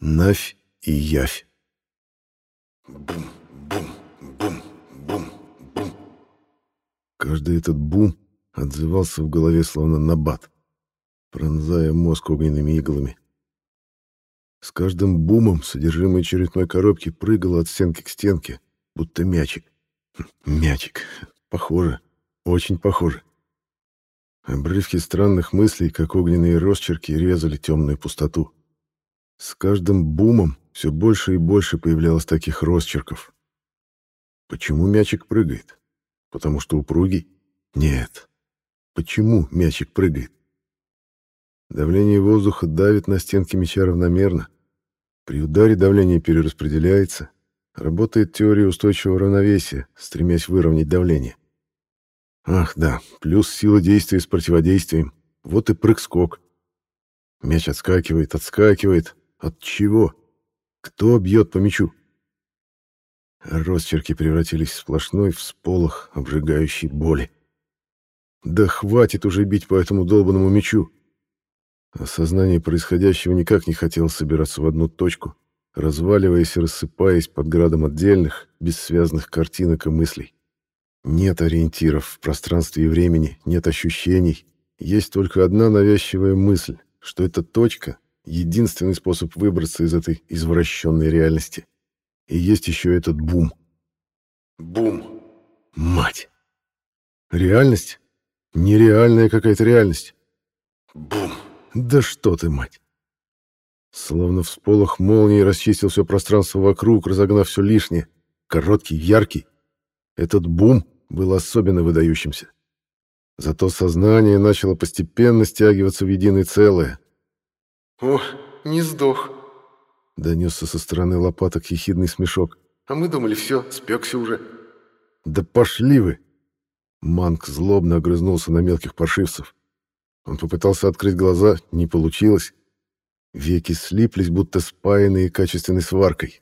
Навь и явь. Бум, бум, бум, бум, бум. Каждый этот бум отзывался в голове словно набат, пронзая мозг огненными иглами. С каждым бумом содержимое черепной коробки прыгало от стенки к стенке, будто мячик. Мячик. Похоже. Очень похоже. Обрывки странных мыслей, как огненные росчерки, резали темную пустоту. С каждым бумом все больше и больше появлялось таких росчерков. Почему мячик прыгает? Потому что упругий? Нет. Почему мячик прыгает? Давление воздуха давит на стенки мяча равномерно. При ударе давление перераспределяется. Работает теория устойчивого равновесия, стремясь выровнять давление. Ах, да, плюс сила действия с противодействием. Вот и прыг-скок. Мяч отскакивает, отскакивает. От чего? Кто бьет по мячу? Росчерки превратились в сплошной всполох обжигающей боли. Да хватит уже бить по этому долбанному мячу. Осознание происходящего никак не хотело собираться в одну точку, разваливаясь и рассыпаясь под градом отдельных, бессвязных картинок и мыслей. Нет ориентиров в пространстве и времени, нет ощущений. Есть только одна навязчивая мысль, что эта точка — единственный способ выбраться из этой извращенной реальности. И есть еще этот бум. Бум. Мать! Реальность? Нереальная какая-то реальность. Бум. Да что ты, мать! Словно всполох молнии расчистил все пространство вокруг, разогнав все лишнее. Короткий, яркий. Этот бум был особенно выдающимся. Зато сознание начало постепенно стягиваться в единое целое. Ох, не сдох. Донесся со стороны лопаток ехидный смешок. А мы думали, все, спекся уже. Да пошли вы! Манк злобно огрызнулся на мелких паршивцев. Он попытался открыть глаза, не получилось. Веки слиплись, будто спаянные качественной сваркой.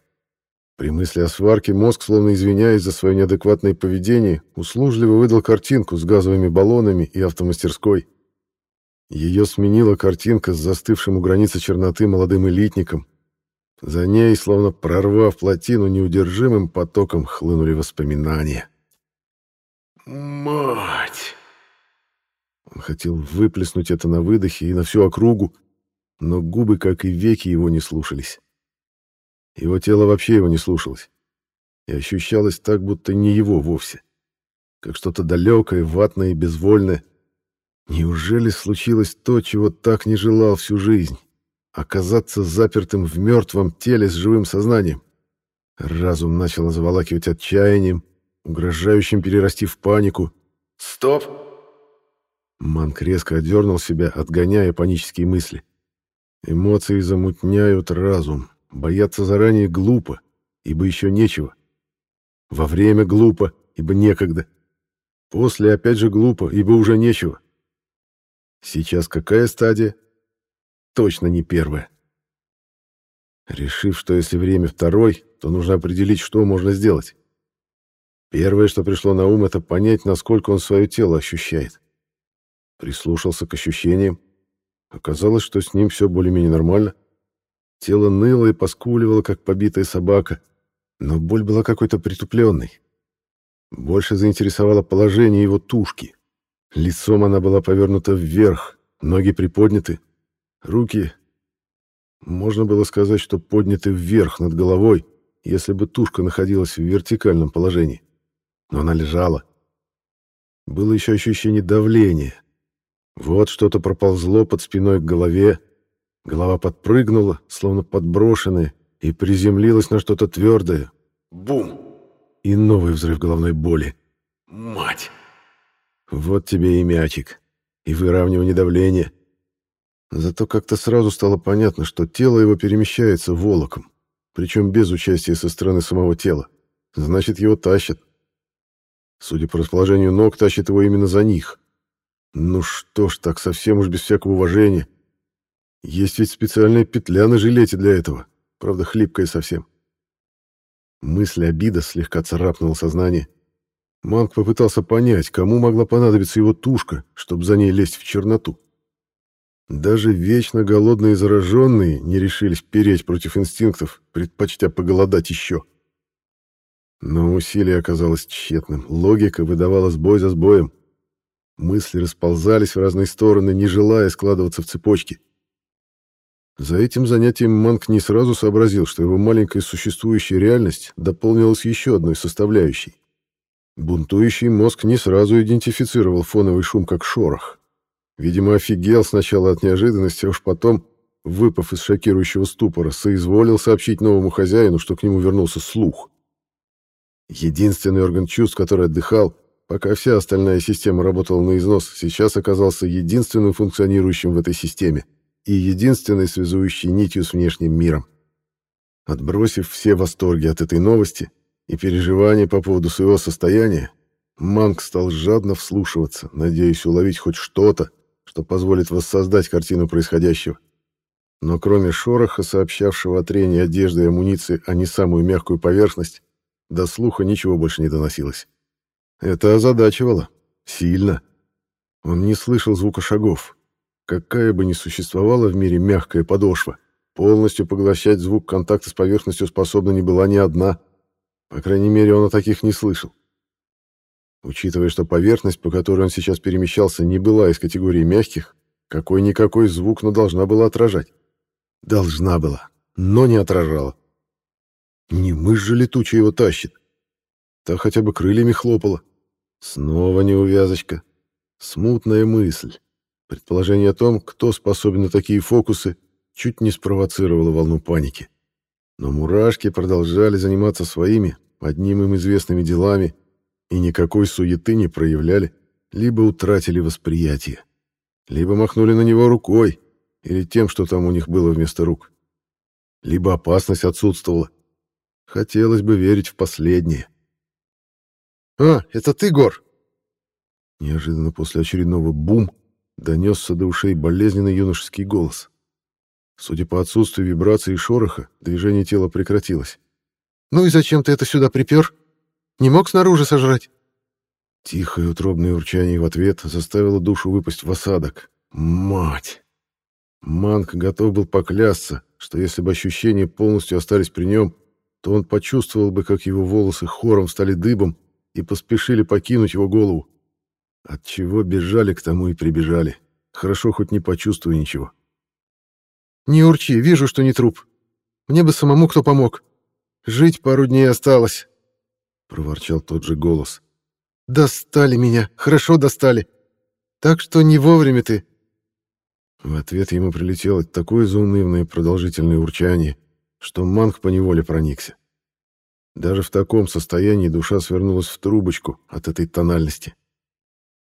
При мысли о сварке мозг, словно извиняясь за свое неадекватное поведение, услужливо выдал картинку с газовыми баллонами и автомастерской. Ее сменила картинка с застывшим у границы черноты молодым элитником. За ней, словно прорвав плотину, неудержимым потоком хлынули воспоминания. Мать! Он хотел выплеснуть это на выдохе и на всю округу, но губы, как и веки, его не слушались. Его тело вообще его не слушалось. И ощущалось так, будто не его вовсе. Как что-то далекое, ватное и безвольное. Неужели случилось то, чего так не желал всю жизнь? Оказаться запертым в мертвом теле с живым сознанием? Разум начал заволакивать отчаянием, угрожающим перерасти в панику. Стоп! Манк резко отдернул себя, отгоняя панические мысли. Эмоции замутняют разум. Бояться заранее глупо, ибо еще нечего. Во время глупо, ибо некогда. После опять же глупо, ибо уже нечего. Сейчас какая стадия? Точно не первая. Решив, что если время второй, то нужно определить, что можно сделать. Первое, что пришло на ум, это понять, насколько он свое тело ощущает. Прислушался к ощущениям. Оказалось, что с ним все более-менее нормально. Тело ныло и поскуливало, как побитая собака, но боль была какой-то притупленной. Больше заинтересовало положение его тушки. Лицом она была повернута вверх, ноги приподняты, руки... Можно было сказать, что подняты вверх над головой, если бы тушка находилась в вертикальном положении. Но она лежала. Было еще ощущение давления. Вот что-то проползло под спиной к голове, Голова подпрыгнула, словно подброшенная, и приземлилась на что-то твердое. Бум! И новый взрыв головной боли. Мать! Вот тебе и мячик, и выравнивание давления. Зато как-то сразу стало понятно, что тело его перемещается волоком, причем без участия со стороны самого тела. Значит, его тащат. Судя по расположению ног, тащит его именно за них. Ну что ж, так совсем уж без всякого уважения. Есть ведь специальная петля на жилете для этого, правда, хлипкая совсем. Мысль обида слегка царапнула сознание. Манк попытался понять, кому могла понадобиться его тушка, чтобы за ней лезть в черноту. Даже вечно голодные зараженные не решились переть против инстинктов, предпочтя поголодать еще. Но усилие оказалось тщетным. Логика выдавала сбой за сбоем. Мысли расползались в разные стороны, не желая складываться в цепочки. За этим занятием Манк не сразу сообразил, что его маленькая существующая реальность дополнилась еще одной составляющей. Бунтующий мозг не сразу идентифицировал фоновый шум как шорох. Видимо, офигел сначала от неожиданности, а уж потом, выпав из шокирующего ступора, соизволил сообщить новому хозяину, что к нему вернулся слух. Единственный орган чувств, который отдыхал, пока вся остальная система работала на износ, сейчас оказался единственным функционирующим в этой системе и единственной связующей нитью с внешним миром. Отбросив все восторги от этой новости и переживания по поводу своего состояния, Манк стал жадно вслушиваться, надеясь уловить хоть что-то, что позволит воссоздать картину происходящего. Но кроме шороха, сообщавшего о трении одежды и амуниции, а не самую мягкую поверхность, до слуха ничего больше не доносилось. Это озадачивало. Сильно. Он не слышал звука шагов. Какая бы ни существовала в мире мягкая подошва, полностью поглощать звук контакта с поверхностью способна не была ни одна. По крайней мере, он о таких не слышал. Учитывая, что поверхность, по которой он сейчас перемещался, не была из категории мягких, какой-никакой звук, но должна была отражать. Должна была, но не отражала. Не мышь же летучая его тащит. Та хотя бы крыльями хлопала. Снова неувязочка. Смутная мысль. Предположение о том, кто способен на такие фокусы, чуть не спровоцировало волну паники. Но мурашки продолжали заниматься своими, одним им известными делами, и никакой суеты не проявляли, либо утратили восприятие, либо махнули на него рукой, или тем, что там у них было вместо рук. Либо опасность отсутствовала. Хотелось бы верить в последнее. «А, это ты, Гор?» Неожиданно после очередного «бум» донесся до ушей болезненный юношеский голос. Судя по отсутствию вибрации и шороха, движение тела прекратилось. «Ну и зачем ты это сюда припер? Не мог снаружи сожрать?» Тихое утробное урчание в ответ заставило душу выпасть в осадок. «Мать!» Манк готов был поклясться, что если бы ощущения полностью остались при нем, то он почувствовал бы, как его волосы хором стали дыбом и поспешили покинуть его голову. От чего бежали, к тому и прибежали. Хорошо, хоть не почувствую ничего. «Не урчи, вижу, что не труп. Мне бы самому кто помог. Жить пару дней осталось», — проворчал тот же голос. «Достали меня, хорошо достали. Так что не вовремя ты». В ответ ему прилетело такое заунывное продолжительное урчание, что Манг поневоле проникся. Даже в таком состоянии душа свернулась в трубочку от этой тональности.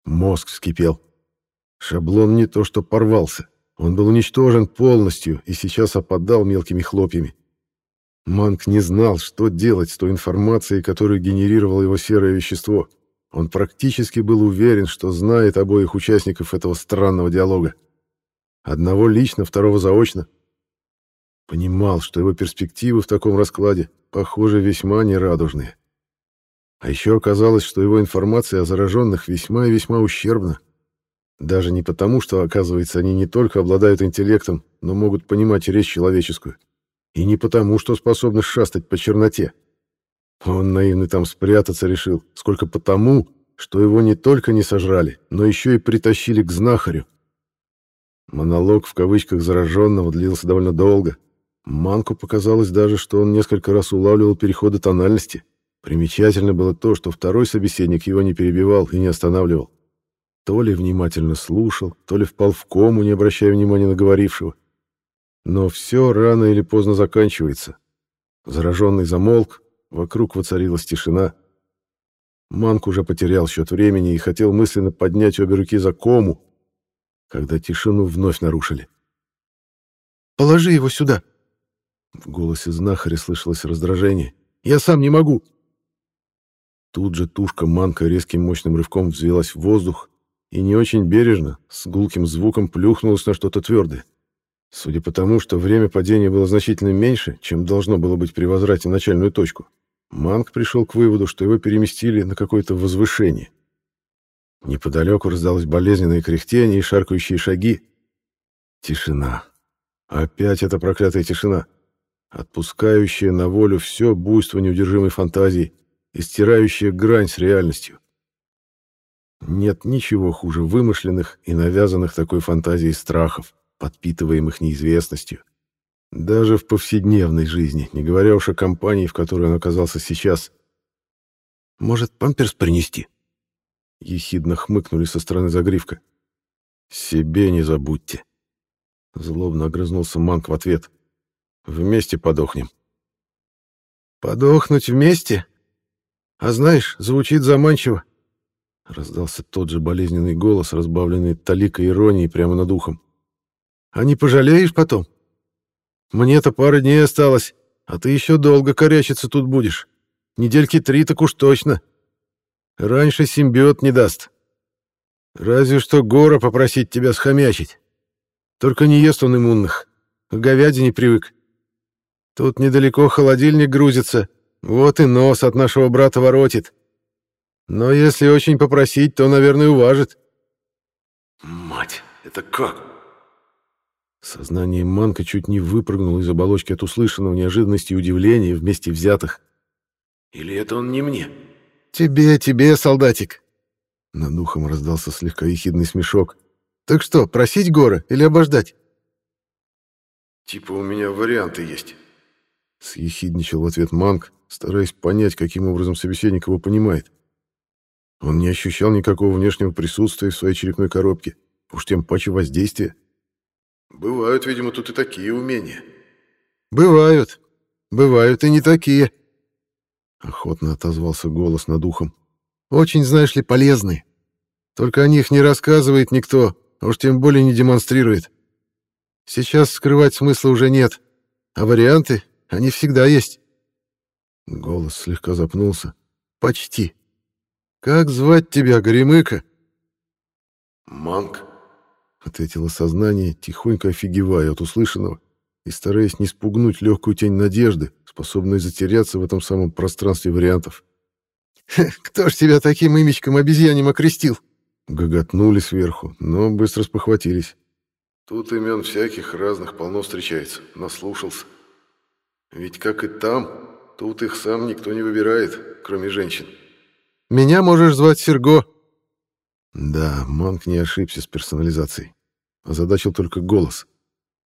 Мозг вскипел. Шаблон не то что порвался, он был уничтожен полностью и сейчас опадал мелкими хлопьями. Манг не знал, что делать с той информацией, которую генерировало его серое вещество. Он практически был уверен, что знает обоих участников этого странного диалога. Одного лично, второго заочно. Понимал, что его перспективы в таком раскладе похоже, весьма нерадужные. А еще оказалось, что его информация о зараженных весьма и весьма ущербна. Даже не потому, что, оказывается, они не только обладают интеллектом, но могут понимать речь человеческую. И не потому, что способны шастать по черноте. Он наивный там спрятаться решил, сколько потому, что его не только не сожрали, но еще и притащили к знахарю. Монолог в кавычках зараженного длился довольно долго, Манку показалось даже, что он несколько раз улавливал переходы тональности. Примечательно было то, что второй собеседник его не перебивал и не останавливал. То ли внимательно слушал, то ли впал в кому, не обращая внимания на говорившего. Но все рано или поздно заканчивается. Зараженный замолк, вокруг воцарилась тишина. Манк уже потерял счет времени и хотел мысленно поднять обе руки за кому, когда тишину вновь нарушили. «Положи его сюда!» В голосе знахаря слышалось раздражение. «Я сам не могу!» Тут же тушка манка резким мощным рывком взвелась в воздух и не очень бережно, с гулким звуком плюхнулась на что-то твердое. Судя по тому, что время падения было значительно меньше, чем должно было быть при возврате начальную точку, Манк пришел к выводу, что его переместили на какое-то возвышение. Неподалеку раздалось болезненное кряхтение и шаркающие шаги, Тишина. Опять эта проклятая тишина, отпускающая на волю все буйство неудержимой фантазии и стирающая грань с реальностью. Нет ничего хуже вымышленных и навязанных такой фантазией страхов, подпитываемых неизвестностью. Даже в повседневной жизни, не говоря уж о компании, в которой он оказался сейчас. «Может, памперс принести?» Ехидно хмыкнули со стороны загривка. «Себе не забудьте!» Злобно огрызнулся Манк в ответ. «Вместе подохнем». «Подохнуть вместе? А знаешь, звучит заманчиво. Раздался тот же болезненный голос, разбавленный таликой иронии прямо над ухом. «А не пожалеешь потом? Мне-то пара дней осталось, а ты еще долго корячиться тут будешь. Недельки три так уж точно. Раньше симбиот не даст. Разве что Гора попросить тебя схомячить. Только не ест он иммунных, к говядине привык. Тут недалеко холодильник грузится, вот и нос от нашего брата воротит. Но если очень попросить, то, наверное, уважит. Мать, это как? Сознание Манка чуть не выпрыгнуло из оболочки от услышанного неожиданности и удивления вместе взятых. Или это он не мне? Тебе, тебе, солдатик. Над ухом раздался слегка ехидный смешок. Так что, просить гора или обождать? Типа у меня варианты есть. Съехидничал в ответ Манк, стараясь понять, каким образом собеседник его понимает. Он не ощущал никакого внешнего присутствия в своей черепной коробке, уж тем паче воздействия. Бывают, видимо, тут и такие умения. Бывают. Бывают и не такие. Охотно отозвался голос над ухом. Очень, знаешь ли, полезные. Только о них не рассказывает никто, а уж тем более не демонстрирует. Сейчас скрывать смысла уже нет, а варианты, они всегда есть. Голос слегка запнулся. Почти. «Как звать тебя, Горемыка?» «Манк», — ответило сознание, тихонько офигевая от услышанного и стараясь не спугнуть легкую тень надежды, способную затеряться в этом самом пространстве вариантов. «Кто ж тебя таким имечком обезьянем окрестил?» Гоготнули сверху, но быстро спохватились. «Тут имен всяких разных полно встречается, наслушался. Ведь как и там, тут их сам никто не выбирает, кроме женщин». Меня можешь звать Серго». Да, Манк не ошибся с персонализацией. Озадачил только голос.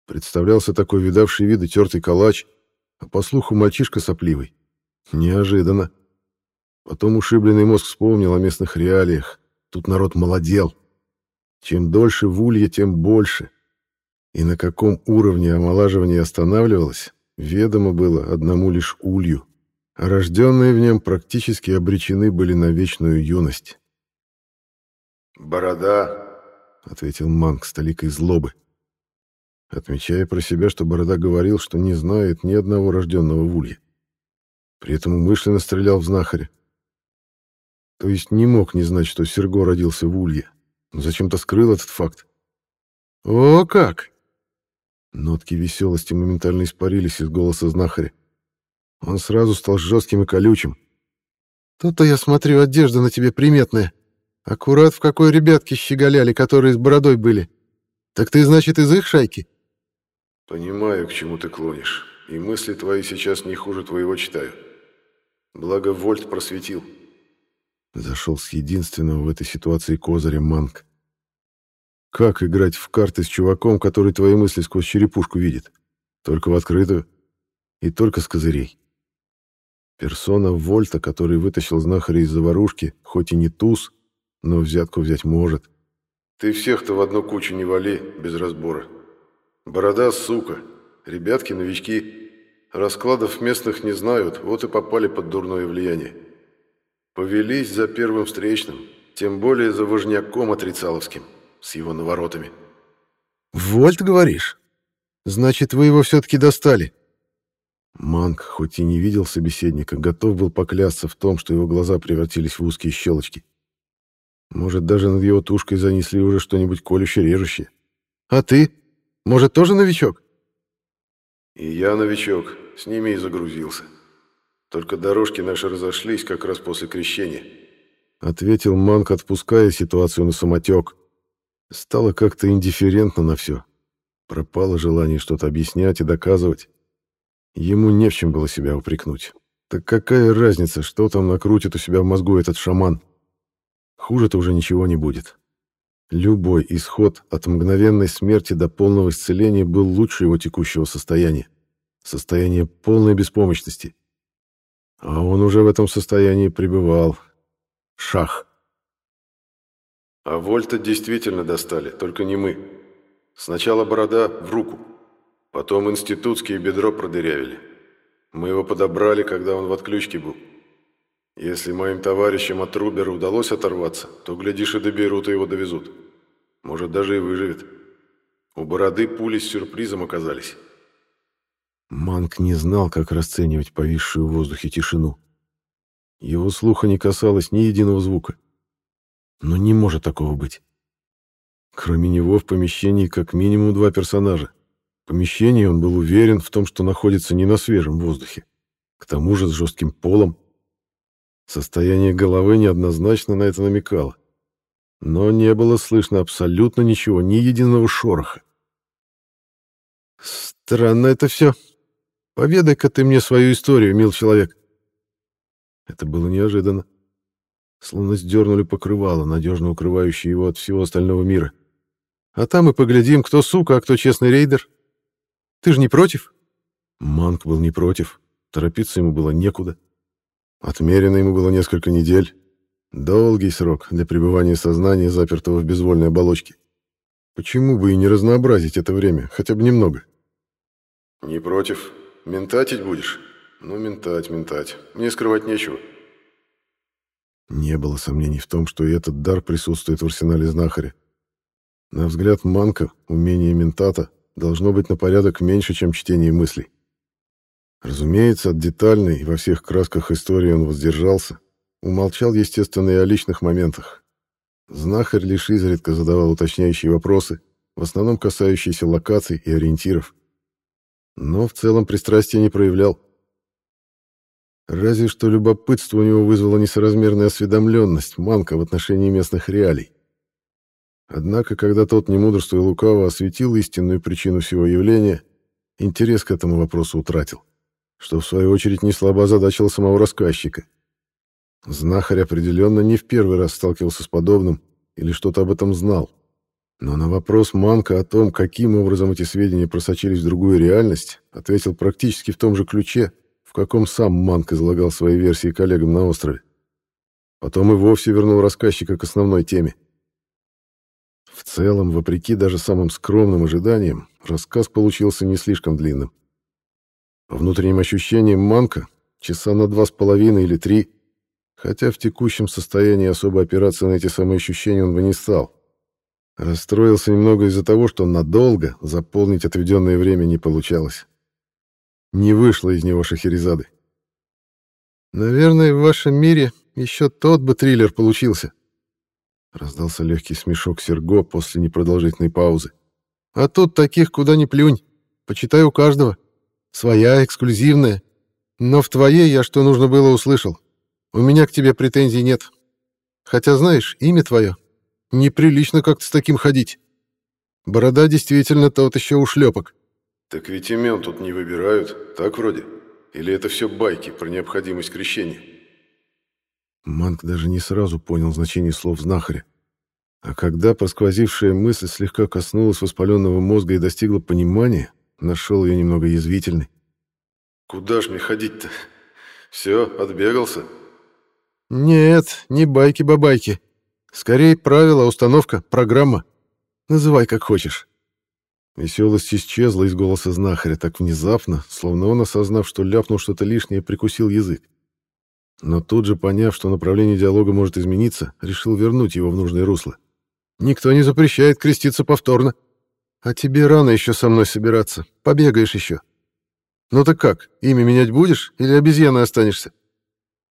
Представлялся такой видавший виды тертый калач, а по слуху мальчишка сопливый. Неожиданно. Потом ушибленный мозг вспомнил о местных реалиях. Тут народ молодел. Чем дольше в улье, тем больше. И на каком уровне омолаживание останавливалось, ведомо было одному лишь улью рожденные в нем практически обречены были на вечную юность. «Борода», — ответил Манк с толикой злобы, отмечая про себя, что Борода говорил, что не знает ни одного рожденного в Улье. При этом умышленно стрелял в знахаря. То есть не мог не знать, что Серго родился в Улье, но зачем-то скрыл этот факт. «О, как!» Нотки веселости моментально испарились из голоса знахаря. Он сразу стал жестким и колючим. «То-то я смотрю, одежда на тебе приметная. Аккурат в какой ребятке щеголяли, которые с бородой были. Так ты, значит, из их шайки?» «Понимаю, к чему ты клонишь, и мысли твои сейчас не хуже твоего читаю. Благо Вольт просветил». Зашел с единственного в этой ситуации козыря Манк. Как играть в карты с чуваком, который твои мысли сквозь черепушку видит? Только в открытую. И только с козырей. Персона Вольта, который вытащил знахаря из заварушки, хоть и не туз, но взятку взять может. Ты всех-то в одну кучу не вали, без разбора. Борода, сука. Ребятки новички. Раскладов местных не знают, вот и попали под дурное влияние. Повелись за первым встречным, тем более за вожняком отрицаловским, с его наворотами. «Вольт, говоришь? Значит, вы его все-таки достали?» Манг, хоть и не видел собеседника, готов был поклясться в том, что его глаза превратились в узкие щелочки. Может, даже над его тушкой занесли уже что-нибудь колюще-режущее. «А ты? Может, тоже новичок?» «И я новичок, с ними и загрузился. Только дорожки наши разошлись как раз после крещения», — ответил Манк, отпуская ситуацию на самотек. Стало как-то индифферентно на все. Пропало желание что-то объяснять и доказывать. Ему не в чем было себя упрекнуть. Так какая разница, что там накрутит у себя в мозгу этот шаман? Хуже-то уже ничего не будет. Любой исход от мгновенной смерти до полного исцеления был лучше его текущего состояния. Состояние полной беспомощности. А он уже в этом состоянии пребывал. Шах. А Вольта действительно достали, только не мы. Сначала борода в руку, потом институтские бедро продырявили. Мы его подобрали, когда он в отключке был. Если моим товарищам от Рубера удалось оторваться, то, глядишь, и доберут, и его довезут. Может, даже и выживет. У бороды пули с сюрпризом оказались. Манк не знал, как расценивать повисшую в воздухе тишину. Его слуха не касалось ни единого звука. Но не может такого быть. Кроме него в помещении как минимум два персонажа. Помещении он был уверен в том, что находится не на свежем воздухе. К тому же с жестким полом. Состояние головы неоднозначно на это намекало. Но не было слышно абсолютно ничего, ни единого шороха. «Странно это все. Поведай-ка ты мне свою историю, мил человек». Это было неожиданно. Словно сдернули покрывало, надежно укрывающее его от всего остального мира. А там и поглядим, кто сука, а кто честный рейдер. Ты же не против?» Манк был не против. Торопиться ему было некуда. Отмерено ему было несколько недель. Долгий срок для пребывания сознания, запертого в безвольной оболочке. Почему бы и не разнообразить это время, хотя бы немного? «Не против. Ментатить будешь?» «Ну, ментать, ментать. Мне скрывать нечего». Не было сомнений в том, что и этот дар присутствует в арсенале знахаря. На взгляд Манка, умение ментата должно быть на порядок меньше, чем чтение мыслей. Разумеется, от детальной и во всех красках истории он воздержался, умолчал, естественно, и о личных моментах. Знахарь лишь изредка задавал уточняющие вопросы, в основном касающиеся локаций и ориентиров. Но в целом пристрастия не проявлял. Разве что любопытство у него вызвало несоразмерная осведомленность Манка в отношении местных реалий. Однако, когда тот, не мудрствуя лукаво, осветил истинную причину всего явления, интерес к этому вопросу утратил, что, в свою очередь, не слабо озадачило самого рассказчика. Знахарь определенно не в первый раз сталкивался с подобным или что-то об этом знал. Но на вопрос Манка о том, каким образом эти сведения просочились в другую реальность, ответил практически в том же ключе, в каком сам Манк излагал свои версии коллегам на острове. Потом и вовсе вернул рассказчика к основной теме. В целом, вопреки даже самым скромным ожиданиям, рассказ получился не слишком длинным. По внутренним ощущениям Манка, часа на два с половиной или три, хотя в текущем состоянии особо опираться на эти самые ощущения он бы не стал. Расстроился немного из-за того, что надолго заполнить отведенное время не получалось. Не вышло из него Шахерезады. «Наверное, в вашем мире еще тот бы триллер получился», Раздался легкий смешок Серго после непродолжительной паузы. «А тут таких куда ни плюнь. Почитай у каждого. Своя, эксклюзивная. Но в твоей я что нужно было услышал. У меня к тебе претензий нет. Хотя, знаешь, имя твое. Неприлично как-то с таким ходить. Борода действительно тот еще ушлепок». «Так ведь имен тут не выбирают, так вроде? Или это все байки про необходимость крещения?» Манк даже не сразу понял значение слов знахаря. А когда просквозившая мысль слегка коснулась воспаленного мозга и достигла понимания, нашел ее немного язвительной. «Куда ж мне ходить-то? Все, отбегался?» «Нет, не байки-бабайки. Скорее правила, установка, программа. Называй как хочешь». Веселость исчезла из голоса знахаря так внезапно, словно он, осознав, что ляпнул что-то лишнее, прикусил язык. Но тут же, поняв, что направление диалога может измениться, решил вернуть его в нужное русло. «Никто не запрещает креститься повторно. А тебе рано еще со мной собираться. Побегаешь еще. Ну так как, имя менять будешь или обезьяной останешься?»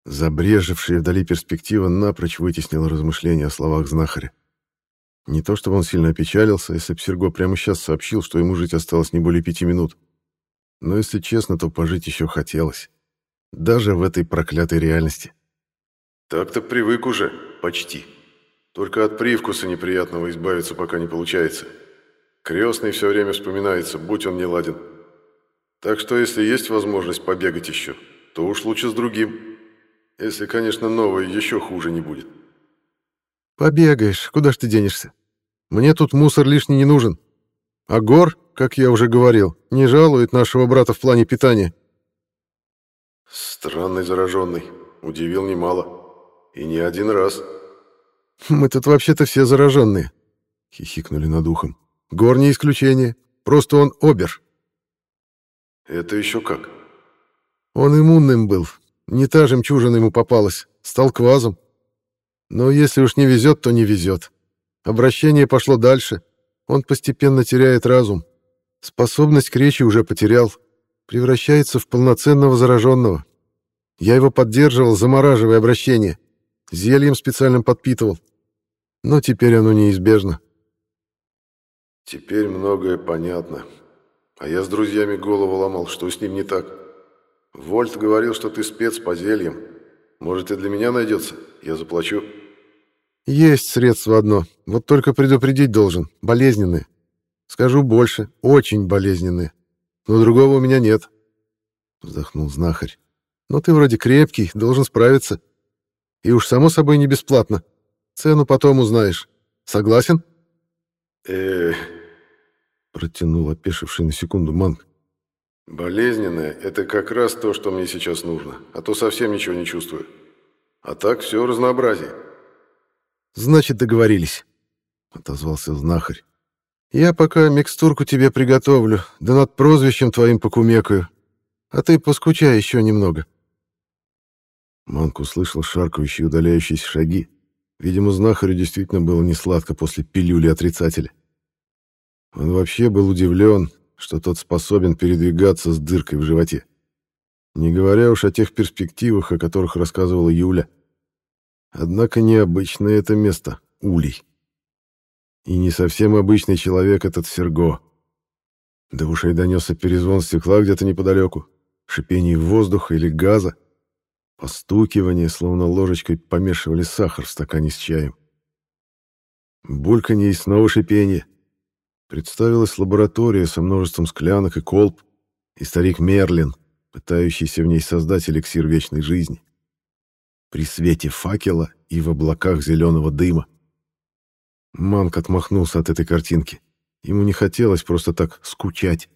Забрежевшая вдали перспектива напрочь вытеснила размышления о словах знахаря. Не то чтобы он сильно опечалился, если б Серго прямо сейчас сообщил, что ему жить осталось не более пяти минут. Но, если честно, то пожить еще хотелось. Даже в этой проклятой реальности. Так-то привык уже, почти. Только от привкуса неприятного избавиться пока не получается. Крестный все время вспоминается, будь он не ладен. Так что если есть возможность побегать еще, то уж лучше с другим. Если, конечно, новое еще хуже не будет. Побегаешь, куда ж ты денешься? Мне тут мусор лишний не нужен. А Гор, как я уже говорил, не жалует нашего брата в плане питания. Странный зараженный. Удивил немало. И не один раз. Мы тут вообще-то все зараженные. Хихикнули над ухом. Гор не исключение. Просто он обер. Это еще как? Он иммунным был. Не та жемчужина ему попалась. Стал квазом. Но если уж не везет, то не везет. Обращение пошло дальше. Он постепенно теряет разум. Способность к речи уже потерял. Превращается в полноценного зараженного. Я его поддерживал, замораживая обращение. Зельем специальным подпитывал. Но теперь оно неизбежно. Теперь многое понятно. А я с друзьями голову ломал, что с ним не так. Вольт говорил, что ты спец по зельям. Может, и для меня найдется? Я заплачу. Есть средство одно. Вот только предупредить должен. Болезненные. Скажу больше. Очень болезненные. Но другого у меня нет. Вздохнул знахарь. Но ты вроде крепкий, должен справиться. И уж само собой не бесплатно. Цену потом узнаешь. Согласен? э Протянул опешивший на секунду Манг. Болезненное — это как раз то, что мне сейчас нужно, а то совсем ничего не чувствую. А так все разнообразие. Значит, договорились, — отозвался знахарь. Я пока микстурку тебе приготовлю, да над прозвищем твоим покумекаю. А ты поскучай еще немного. Манк услышал шаркающие удаляющиеся шаги. Видимо, знахарю действительно было несладко после пилюли отрицателя. Он вообще был удивлен, что тот способен передвигаться с дыркой в животе. Не говоря уж о тех перспективах, о которых рассказывала Юля. Однако необычное это место — улей. И не совсем обычный человек этот Серго. До ушей донесся перезвон стекла где-то неподалеку, шипение воздуха или газа, постукивание, словно ложечкой помешивали сахар в стакане с чаем. Бульканье и снова шипение. Представилась лаборатория со множеством склянок и колб, и старик Мерлин, пытающийся в ней создать эликсир вечной жизни. При свете факела и в облаках зеленого дыма. Манк отмахнулся от этой картинки. Ему не хотелось просто так скучать.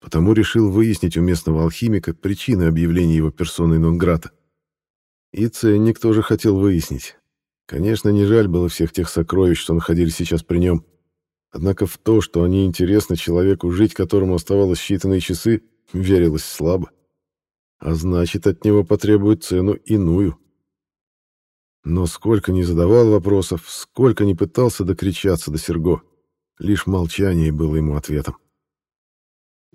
Потому решил выяснить у местного алхимика причины объявления его персоной Нонграта. И ценник тоже хотел выяснить. Конечно, не жаль было всех тех сокровищ, что находились сейчас при нем. Однако в то, что они интересны человеку, жить которому оставалось считанные часы, верилось слабо. А значит, от него потребуют цену иную. Но сколько не задавал вопросов, сколько не пытался докричаться до Серго, лишь молчание было ему ответом.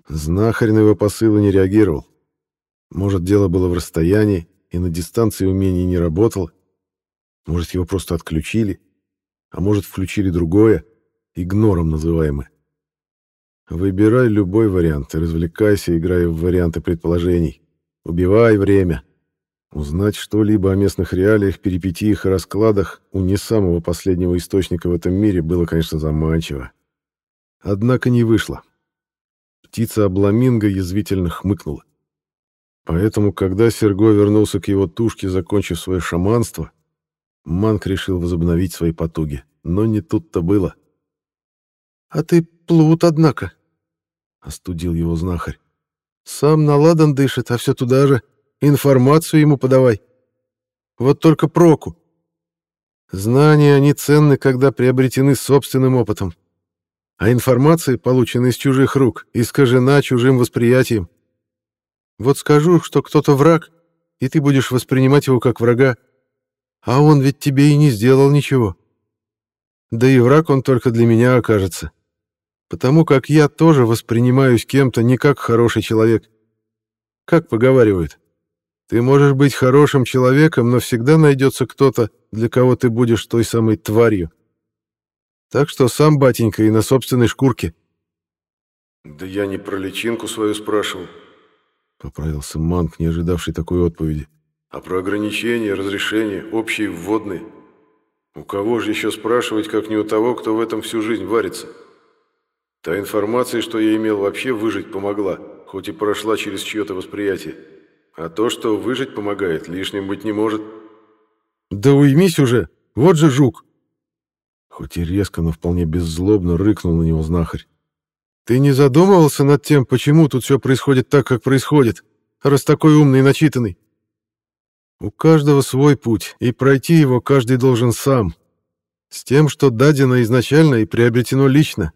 Знахарь на его посылы не реагировал. Может, дело было в расстоянии, и на дистанции умение не работало. Может, его просто отключили, а может, включили другое — игнором называемы. Выбирай любой вариант и развлекайся, играя в варианты предположений. Убивай время. Узнать что-либо о местных реалиях, перипетиях и раскладах у не самого последнего источника в этом мире было, конечно, заманчиво. Однако не вышло. Птица обламинго язвительно хмыкнула. Поэтому, когда Серго вернулся к его тушке, закончив свое шаманство, Манк решил возобновить свои потуги. Но не тут-то было. — «А ты плут, однако», — остудил его знахарь. «Сам на ладан дышит, а все туда же. Информацию ему подавай. Вот только проку. Знания, они ценны, когда приобретены собственным опытом. А информация, полученная из чужих рук, искажена чужим восприятием. Вот скажу, что кто-то враг, и ты будешь воспринимать его как врага. А он ведь тебе и не сделал ничего. Да и враг он только для меня окажется потому как я тоже воспринимаюсь кем-то не как хороший человек. Как поговаривают, ты можешь быть хорошим человеком, но всегда найдется кто-то, для кого ты будешь той самой тварью. Так что сам, батенька, и на собственной шкурке. «Да я не про личинку свою спрашивал», — поправился Манк, не ожидавший такой отповеди. «А про ограничения, разрешения, общие вводные. У кого же еще спрашивать, как не у того, кто в этом всю жизнь варится?» Та информация, что я имел, вообще выжить помогла, хоть и прошла через чье-то восприятие. А то, что выжить помогает, лишним быть не может. Да уймись уже, вот же жук. Хоть и резко, но вполне беззлобно рыкнул на него знахарь. Ты не задумывался над тем, почему тут все происходит так, как происходит, раз такой умный и начитанный? У каждого свой путь, и пройти его каждый должен сам. С тем, что дадено изначально и приобретено лично.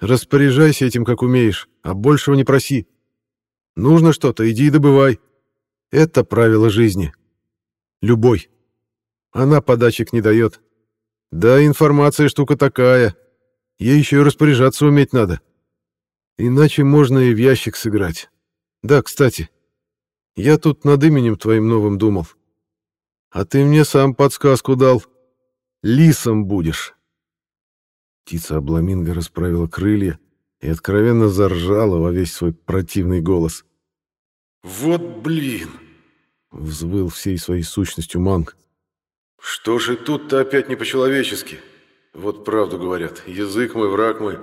Распоряжайся этим, как умеешь, а большего не проси. Нужно что-то, иди и добывай. Это правило жизни. Любой. Она подачек не дает. Да, информация штука такая. Ей еще и распоряжаться уметь надо. Иначе можно и в ящик сыграть. Да, кстати, я тут над именем твоим новым думал. А ты мне сам подсказку дал. Лисом будешь. Птица Обламинго расправила крылья и откровенно заржала во весь свой противный голос. «Вот блин!» — взвыл всей своей сущностью Манг. «Что же тут-то опять не по-человечески? Вот правду говорят, язык мой, враг мой.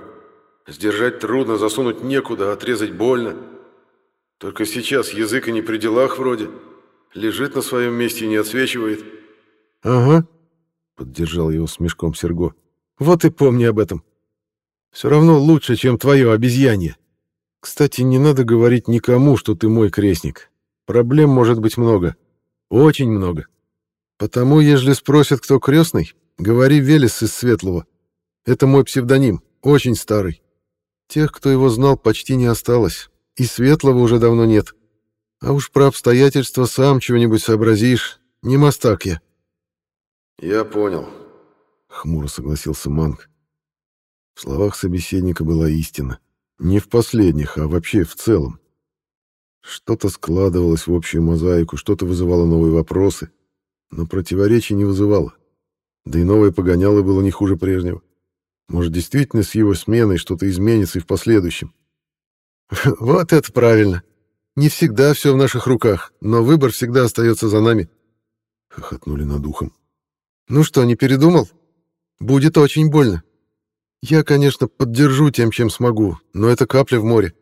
Сдержать трудно, засунуть некуда, отрезать больно. Только сейчас язык и не при делах вроде. Лежит на своем месте и не отсвечивает». «Ага», — поддержал его смешком Серго. «Вот и помни об этом. Все равно лучше, чем твое обезьянье. Кстати, не надо говорить никому, что ты мой крестник. Проблем может быть много. Очень много. Потому, ежели спросят, кто крестный, говори Велес из Светлого. Это мой псевдоним, очень старый. Тех, кто его знал, почти не осталось. И Светлого уже давно нет. А уж про обстоятельства сам чего-нибудь сообразишь. Не мастак я. «Я понял», — хмуро согласился Манг. В словах собеседника была истина. Не в последних, а вообще в целом. Что-то складывалось в общую мозаику, что-то вызывало новые вопросы, но противоречий не вызывало. Да и новое погоняло было не хуже прежнего. Может, действительно с его сменой что-то изменится и в последующем. Вот это правильно. Не всегда все в наших руках, но выбор всегда остается за нами. Хохотнули над ухом. Ну что, не передумал? Будет очень больно. Я, конечно, поддержу тем, чем смогу, но это капля в море.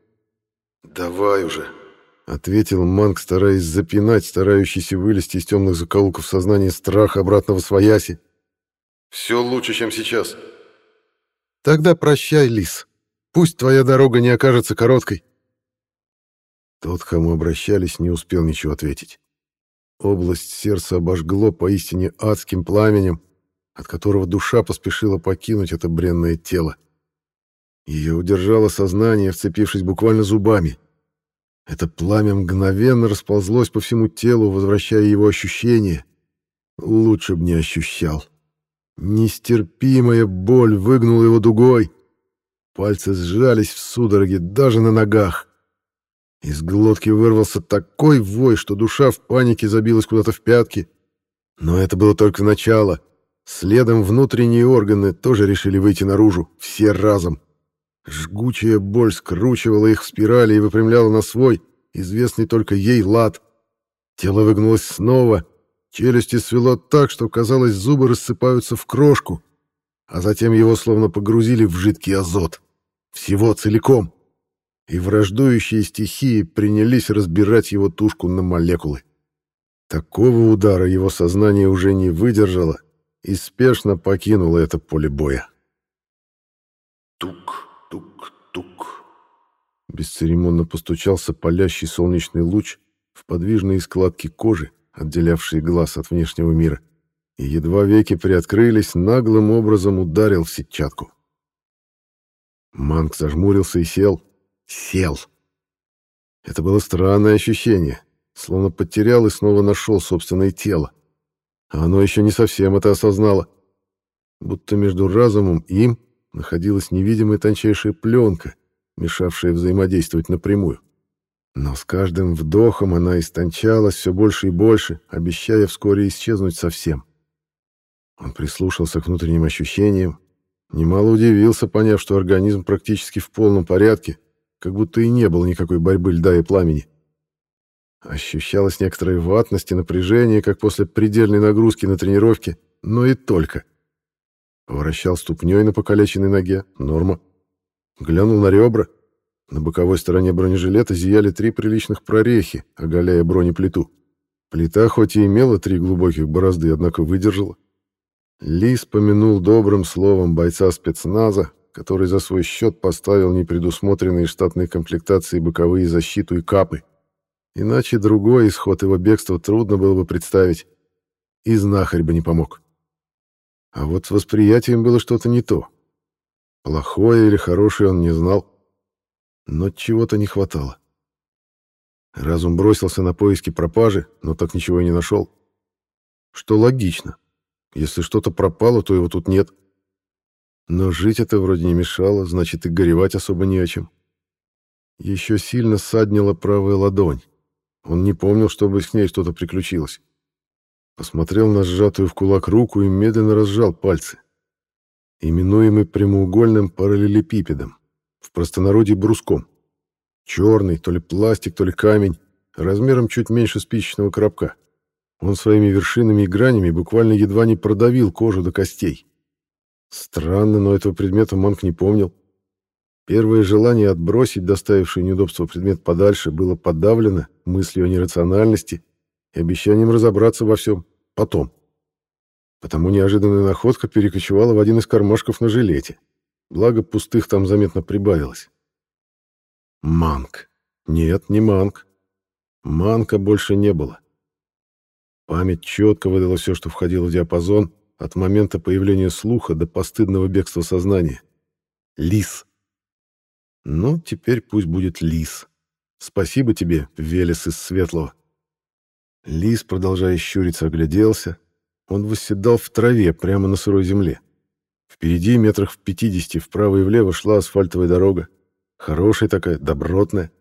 «Давай уже», — ответил Манг, стараясь запинать, старающийся вылезти из темных закоулков сознания страх обратного свояси. «Все лучше, чем сейчас». «Тогда прощай, лис. Пусть твоя дорога не окажется короткой». Тот, к кому обращались, не успел ничего ответить. Область сердца обожгло поистине адским пламенем, от которого душа поспешила покинуть это бренное тело. Ее удержало сознание, вцепившись буквально зубами. Это пламя мгновенно расползлось по всему телу, возвращая его ощущения. Лучше б не ощущал. Нестерпимая боль выгнула его дугой. Пальцы сжались в судороге даже на ногах. Из глотки вырвался такой вой, что душа в панике забилась куда-то в пятки. Но это было только начало. Следом внутренние органы тоже решили выйти наружу, все разом. Жгучая боль скручивала их в спирали и выпрямляла на свой, известный только ей лад. Тело выгнулось снова, челюсти свело так, что, казалось, зубы рассыпаются в крошку, а затем его словно погрузили в жидкий азот. Всего целиком. И враждующие стихии принялись разбирать его тушку на молекулы. Такого удара его сознание уже не выдержало — и спешно покинула это поле боя. Тук, тук, тук. Бесцеремонно постучался палящий солнечный луч в подвижные складки кожи, отделявшие глаз от внешнего мира, и едва веки приоткрылись, наглым образом ударил в сетчатку. Манг зажмурился и сел. Сел. Это было странное ощущение, словно потерял и снова нашел собственное тело. Оно еще не совсем это осознало. Будто между разумом и им находилась невидимая тончайшая пленка, мешавшая взаимодействовать напрямую. Но с каждым вдохом она истончалась все больше и больше, обещая вскоре исчезнуть совсем. Он прислушался к внутренним ощущениям, немало удивился, поняв, что организм практически в полном порядке, как будто и не было никакой борьбы льда и пламени. Ощущалась некоторая ватность и напряжение, как после предельной нагрузки на тренировке, но и только. Вращал ступней на покалеченной ноге. Норма. Глянул на ребра. На боковой стороне бронежилета зияли три приличных прорехи, оголяя бронеплиту. Плита хоть и имела три глубоких борозды, однако выдержала. Лис помянул добрым словом бойца спецназа, который за свой счет поставил непредусмотренные штатные комплектации боковые защиту и капы. Иначе другой исход его бегства трудно было бы представить. И знахарь бы не помог. А вот с восприятием было что-то не то. Плохое или хорошее он не знал. Но чего-то не хватало. Разум бросился на поиски пропажи, но так ничего и не нашел. Что логично. Если что-то пропало, то его тут нет. Но жить это вроде не мешало, значит и горевать особо не о чем. Еще сильно саднила правая ладонь. Он не помнил, чтобы с ней что-то приключилось. Посмотрел на сжатую в кулак руку и медленно разжал пальцы. Именуемый прямоугольным параллелепипедом, в простонародье бруском. Черный, то ли пластик, то ли камень, размером чуть меньше спичечного коробка. Он своими вершинами и гранями буквально едва не продавил кожу до костей. Странно, но этого предмета Манк не помнил. Первое желание отбросить доставивший неудобство предмет подальше было подавлено мыслью о нерациональности и обещанием разобраться во всем потом. Потому неожиданная находка перекочевала в один из кармашков на жилете. Благо, пустых там заметно прибавилось. Манк. Нет, не манк. Манка больше не было. Память четко выдала все, что входило в диапазон, от момента появления слуха до постыдного бегства сознания. Лис. Ну, теперь пусть будет лис. Спасибо тебе, Велес из Светлого. Лис, продолжая щуриться, огляделся. Он восседал в траве, прямо на сырой земле. Впереди, метрах в пятидесяти, вправо и влево шла асфальтовая дорога. Хорошая такая, добротная.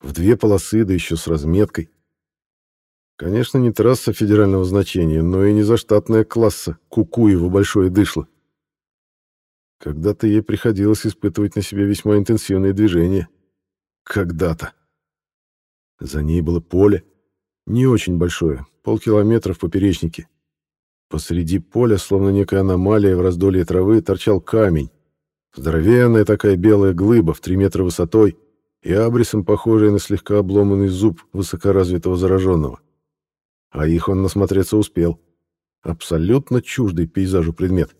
В две полосы, да еще с разметкой. Конечно, не трасса федерального значения, но и не заштатная класса Кукуева Большое Дышло. Когда-то ей приходилось испытывать на себе весьма интенсивные движения. Когда-то. За ней было поле, не очень большое, полкилометра в поперечнике. Посреди поля, словно некая аномалия в раздолье травы, торчал камень. Здоровенная такая белая глыба в три метра высотой и абрисом похожая на слегка обломанный зуб высокоразвитого зараженного. А их он насмотреться успел. Абсолютно чуждый пейзажу предмет.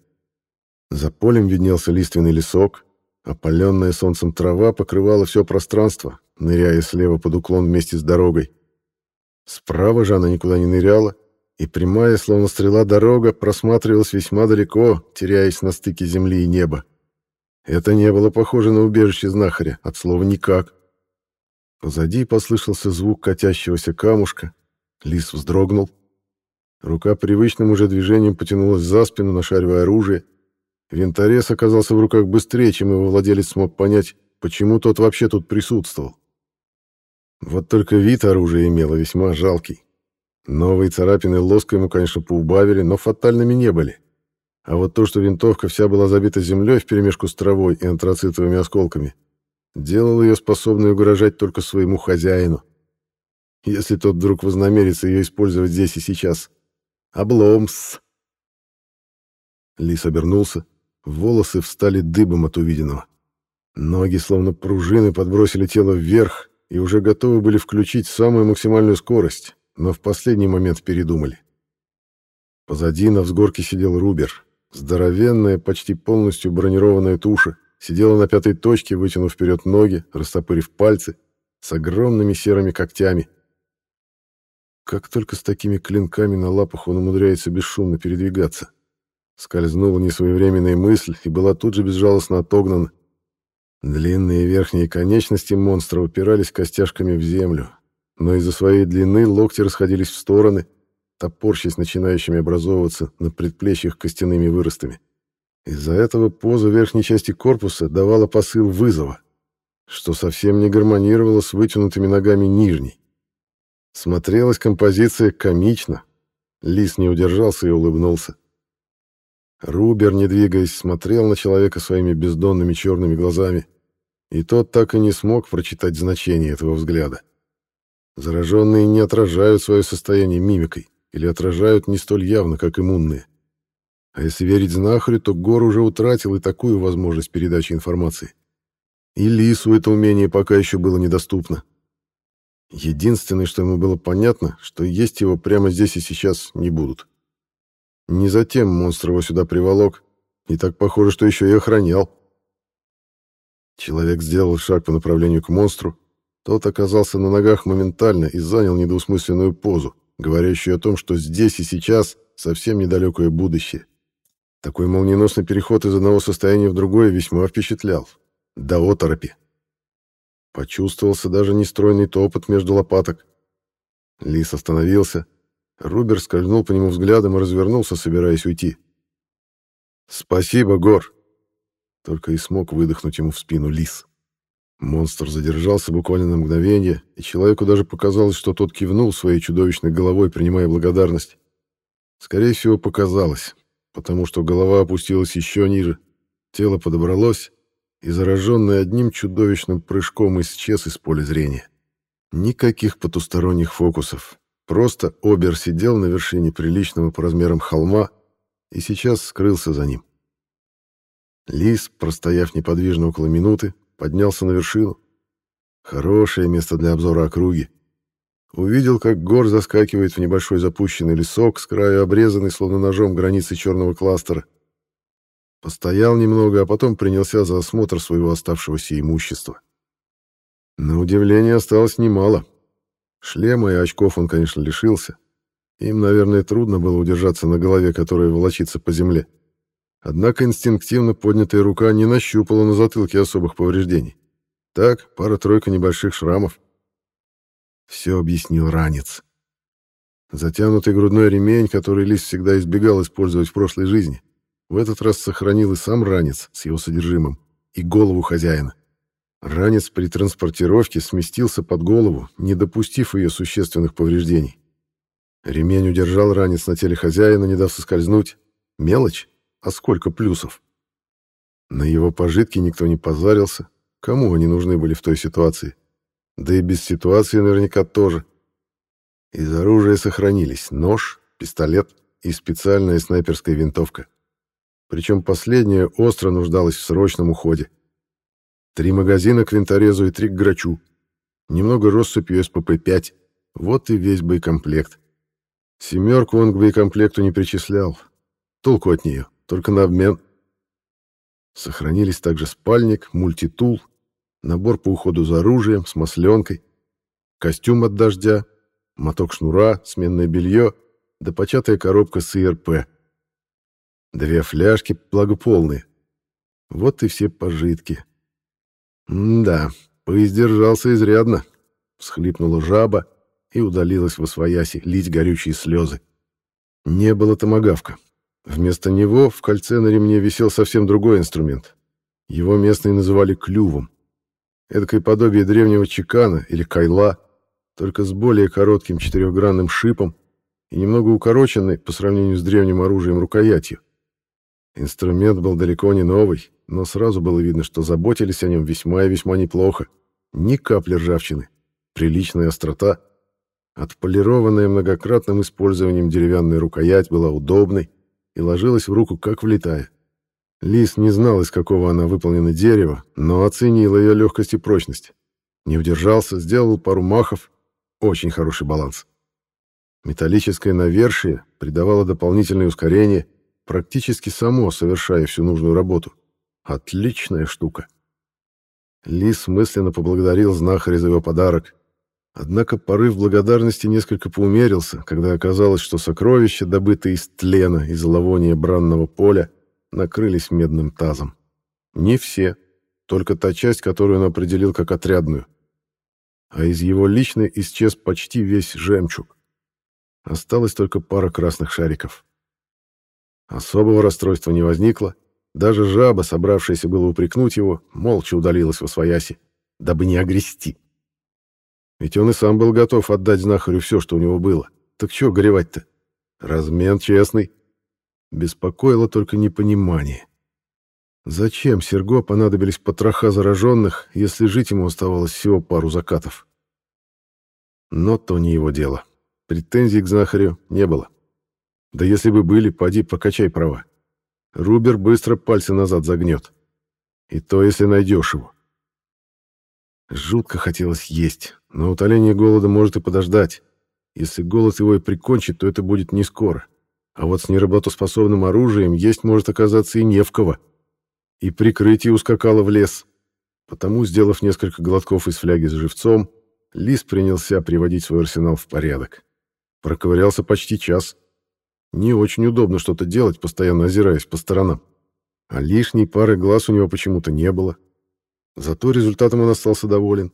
За полем виднелся лиственный лесок, опаленная солнцем трава покрывала все пространство, ныряя слева под уклон вместе с дорогой. Справа же она никуда не ныряла, и прямая, словно стрела дорога, просматривалась весьма далеко, теряясь на стыке земли и неба. Это не было похоже на убежище знахаря, от слова «никак». Позади послышался звук катящегося камушка. Лис вздрогнул. Рука привычным уже движением потянулась за спину, нашаривая оружие. Винторез оказался в руках быстрее, чем его владелец смог понять, почему тот вообще тут присутствовал. Вот только вид оружия имело весьма жалкий. Новые царапины лоска ему, конечно, поубавили, но фатальными не были. А вот то, что винтовка вся была забита землей вперемешку с травой и антрацитовыми осколками, делало ее способной угрожать только своему хозяину. Если тот вдруг вознамерится ее использовать здесь и сейчас. Обломс! Лис обернулся. Волосы встали дыбом от увиденного. Ноги, словно пружины, подбросили тело вверх и уже готовы были включить самую максимальную скорость, но в последний момент передумали. Позади на взгорке сидел Рубер. Здоровенная, почти полностью бронированная туша, сидела на пятой точке, вытянув вперед ноги, растопырив пальцы, с огромными серыми когтями. Как только с такими клинками на лапах он умудряется бесшумно передвигаться. Скользнула несвоевременная мысль и была тут же безжалостно отогнана. Длинные верхние конечности монстра упирались костяшками в землю, но из-за своей длины локти расходились в стороны, топорщись начинающими образовываться на предплечьях костяными выростами. Из-за этого поза верхней части корпуса давала посыл вызова, что совсем не гармонировало с вытянутыми ногами нижней. Смотрелась композиция комично. Лис не удержался и улыбнулся. Рубер, не двигаясь, смотрел на человека своими бездонными черными глазами, и тот так и не смог прочитать значение этого взгляда. Зараженные не отражают свое состояние мимикой или отражают не столь явно, как иммунные. А если верить знахарю, то Гор уже утратил и такую возможность передачи информации. И Лису это умение пока еще было недоступно. Единственное, что ему было понятно, что есть его прямо здесь и сейчас не будут. Не затем монстр его сюда приволок, и так похоже, что еще и охранял. Человек сделал шаг по направлению к монстру. Тот оказался на ногах моментально и занял недвусмысленную позу, говорящую о том, что здесь и сейчас совсем недалекое будущее. Такой молниеносный переход из одного состояния в другое весьма впечатлял. До оторопи. Почувствовался даже нестройный топот между лопаток. Лис остановился. Рубер скользнул по нему взглядом и развернулся, собираясь уйти. «Спасибо, Гор!» Только и смог выдохнуть ему в спину лис. Монстр задержался буквально на мгновение, и человеку даже показалось, что тот кивнул своей чудовищной головой, принимая благодарность. Скорее всего, показалось, потому что голова опустилась еще ниже, тело подобралось, и зараженный одним чудовищным прыжком исчез из поля зрения. Никаких потусторонних фокусов. Просто Обер сидел на вершине приличного по размерам холма и сейчас скрылся за ним. Лис, простояв неподвижно около минуты, поднялся на вершину. Хорошее место для обзора округи. Увидел, как гор заскакивает в небольшой запущенный лесок с краю обрезанный, словно ножом, границы черного кластера. Постоял немного, а потом принялся за осмотр своего оставшегося имущества. На удивление осталось немало. Шлема и очков он, конечно, лишился. Им, наверное, трудно было удержаться на голове, которая волочится по земле. Однако инстинктивно поднятая рука не нащупала на затылке особых повреждений. Так, пара-тройка небольших шрамов. Все объяснил ранец. Затянутый грудной ремень, который Лис всегда избегал использовать в прошлой жизни, в этот раз сохранил и сам ранец с его содержимым, и голову хозяина. Ранец при транспортировке сместился под голову, не допустив ее существенных повреждений. Ремень удержал ранец на теле хозяина, не дав соскользнуть. Мелочь, а сколько плюсов. На его пожитки никто не позарился. Кому они нужны были в той ситуации? Да и без ситуации наверняка тоже. Из оружия сохранились нож, пистолет и специальная снайперская винтовка. Причем последняя остро нуждалась в срочном уходе. Три магазина к винторезу и три к грачу. Немного россыпью СПП-5. Вот и весь боекомплект. Семерку он к боекомплекту не причислял. Толку от нее, только на обмен. Сохранились также спальник, мультитул, набор по уходу за оружием с масленкой, костюм от дождя, моток шнура, сменное белье да початая коробка с ИРП. Две фляжки благополные. Вот и все пожитки. Да, поиздержался изрядно. Всхлипнула жаба и удалилась во свояси лить горючие слезы. Не было томагавка. Вместо него в кольце на ремне висел совсем другой инструмент. Его местные называли клювом. Эдакое подобие древнего чекана или кайла, только с более коротким четырехгранным шипом и немного укороченной по сравнению с древним оружием рукоятью. Инструмент был далеко не новый, но сразу было видно, что заботились о нем весьма и весьма неплохо. Ни капли ржавчины, приличная острота. Отполированная многократным использованием деревянная рукоять была удобной и ложилась в руку, как влетая. Лис не знал, из какого она выполнена дерева, но оценил ее легкость и прочность. Не удержался, сделал пару махов. Очень хороший баланс. Металлическое навершие придавало дополнительное ускорение, практически само совершая всю нужную работу. Отличная штука. Лис мысленно поблагодарил знахаря за его подарок. Однако порыв благодарности несколько поумерился, когда оказалось, что сокровища, добытые из тлена и зловония бранного поля, накрылись медным тазом. Не все, только та часть, которую он определил как отрядную. А из его личной исчез почти весь жемчуг. Осталась только пара красных шариков. Особого расстройства не возникло. Даже жаба, собравшаяся было упрекнуть его, молча удалилась во свояси, дабы не огрести. Ведь он и сам был готов отдать знахарю все, что у него было. Так чего горевать-то? Размен честный. Беспокоило только непонимание. Зачем Серго понадобились потроха зараженных, если жить ему оставалось всего пару закатов? Но то не его дело. Претензий к знахарю не было. Да если бы были, поди прокачай права. Рубер быстро пальцы назад загнет. И то, если найдешь его. Жутко хотелось есть, но утоление голода может и подождать. Если голод его и прикончит, то это будет не скоро. А вот с неработоспособным оружием есть может оказаться и не в кого. И прикрытие ускакало в лес. Потому, сделав несколько глотков из фляги с живцом, Лис принялся приводить свой арсенал в порядок. Проковырялся почти час. Не очень удобно что-то делать, постоянно озираясь по сторонам. А лишней пары глаз у него почему-то не было. Зато результатом он остался доволен.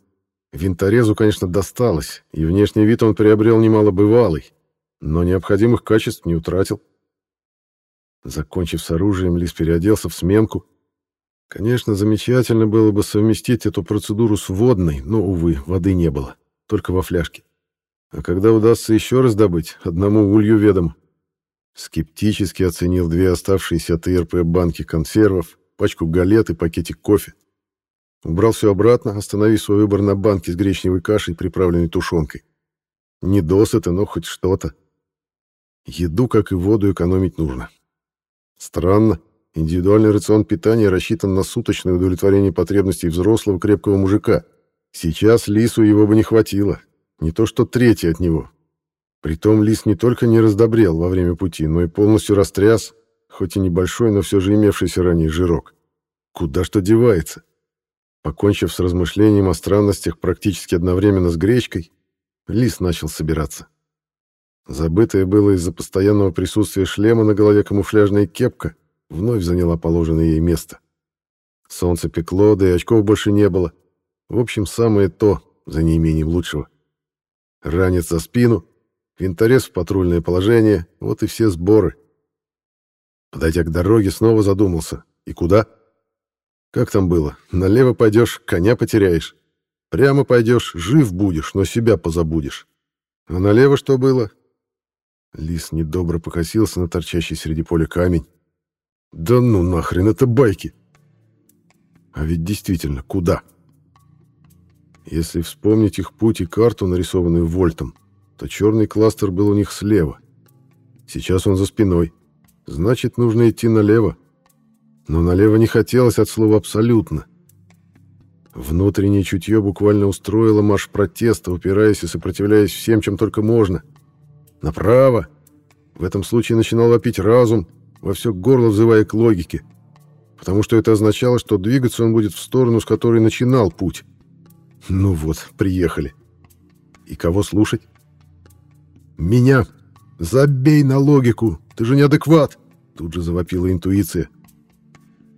Винторезу, конечно, досталось, и внешний вид он приобрел немало бывалый, но необходимых качеств не утратил. Закончив с оружием, Лис переоделся в сменку. Конечно, замечательно было бы совместить эту процедуру с водной, но, увы, воды не было, только во фляжке. А когда удастся еще раз добыть, одному улью ведом. Скептически оценил две оставшиеся от ИРП банки консервов, пачку галет и пакетик кофе. Убрал все обратно, остановив свой выбор на банке с гречневой кашей, приправленной тушенкой. Не досыта, но хоть что-то. Еду, как и воду, экономить нужно. Странно, индивидуальный рацион питания рассчитан на суточное удовлетворение потребностей взрослого крепкого мужика. Сейчас лису его бы не хватило, не то что третий от него. Притом лис не только не раздобрел во время пути, но и полностью растряс, хоть и небольшой, но все же имевшийся ранее жирок. Куда что девается? Покончив с размышлением о странностях практически одновременно с гречкой, лис начал собираться. Забытая было из-за постоянного присутствия шлема на голове камуфляжная кепка вновь заняла положенное ей место. Солнце пекло, да и очков больше не было. В общем, самое то, за неимением лучшего. Ранец за спину, винторез в патрульное положение, вот и все сборы. Подойдя к дороге, снова задумался. И куда? Как там было? Налево пойдешь, коня потеряешь. Прямо пойдешь, жив будешь, но себя позабудешь. А налево что было? Лис недобро покосился на торчащий среди поля камень. Да ну нахрен, это байки. А ведь действительно, куда? Если вспомнить их путь и карту, нарисованную Вольтом, то черный кластер был у них слева. Сейчас он за спиной. Значит, нужно идти налево но налево не хотелось от слова «абсолютно». Внутреннее чутье буквально устроило марш протеста, упираясь и сопротивляясь всем, чем только можно. Направо. В этом случае начинал вопить разум, во все горло взывая к логике, потому что это означало, что двигаться он будет в сторону, с которой начинал путь. Ну вот, приехали. И кого слушать? «Меня! Забей на логику! Ты же неадекват!» Тут же завопила интуиция.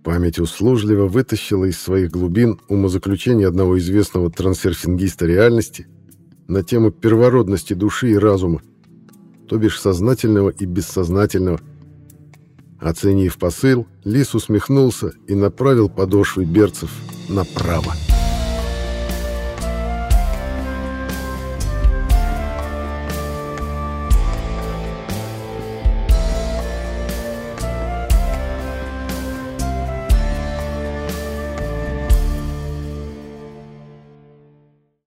Память услужливо вытащила из своих глубин умозаключение одного известного трансерфингиста реальности на тему первородности души и разума, то бишь сознательного и бессознательного. Оценив посыл, Лис усмехнулся и направил подошвы берцев направо.